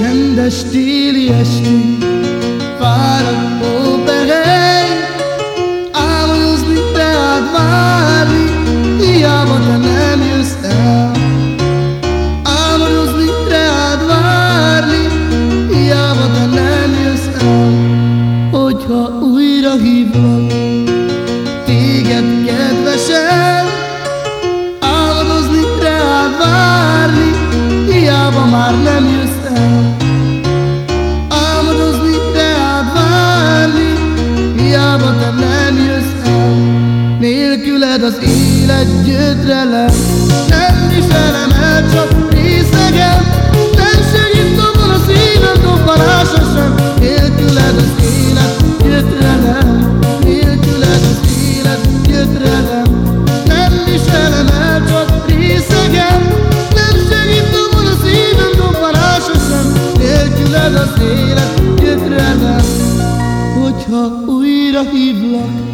Csendes téli esti, fáradt óperhely, Álmodozni, rád várni, hiába te nem jössz el. Álmodozni, rád várni, hiába te nem jössz el. Hogyha újra hívlak, téged kedvesen, Álmodozni, rád várni, hiába már nem jössz el. Élet gyötrelem, nem viselem el, csak részegem. Nem segít abban a szívem dobbanása sem, nélküled az élet gyötrelem, nélküled az élet gyötrelem. Nem viselem el, csak részegem. Nem segít abban a szívem dobbanása sem, nélküled az élet gyötrelem. Hogyha újra hívlak,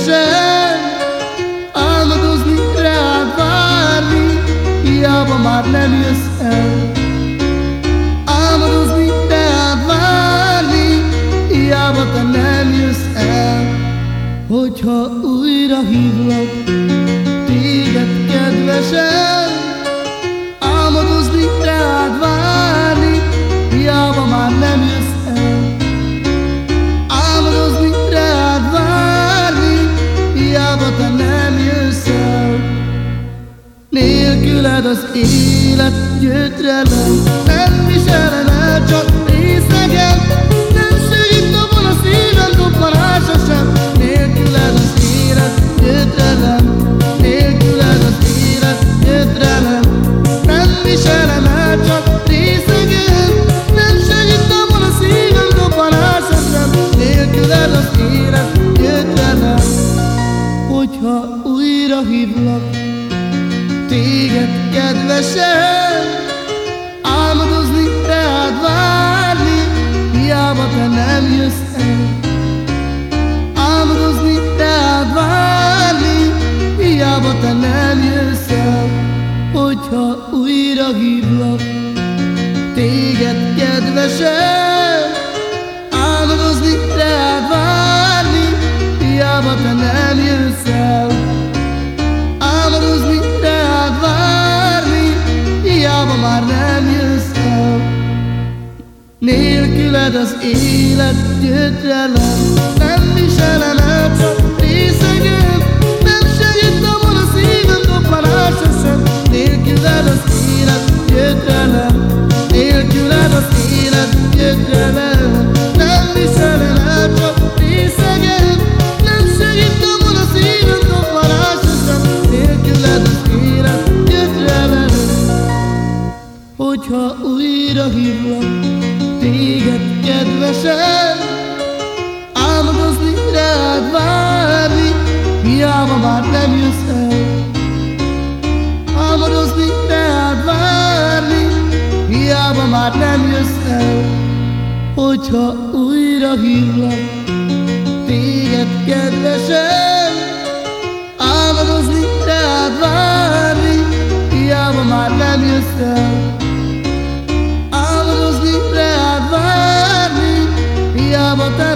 kedvesen Álmodozni, rád várni, hiába már nem jössz el. Álmodozni, rád várni, hiába te nem jössz el. Hogyha újra hívlak, téged kedvesen Nélküled az élet gyötrelem, nem viselem el, csak részegem. Nem kedvesen, álmodozni, rád várni, hiába te nem jössz el. Álmodozni, rád várni, hiába te nem jössz el. Hogyha újra hívlak, téged kedvesen, Nélküled az élet gyötrelem, nem viselem el, csak részegem. Nem segít abban a szívem dobbanása sem, nélküled az élet gyötrelem, nélküled az élet gyötrelem. Nem viselem el, csak részegem. Nem segít abban a szívem dobbanása sem, nélküled az élet gyötrelem. Hogyha újra hívlak, téged kedvesen Álmodozni, rád várni, hiába már nem jössz el. Álmodozni, rád várni, hiába már nem jössz el. Hogyha újra hívlak, téged kedvesen Álmodozni, rád várni, hiába már nem jössz el Álmodozni,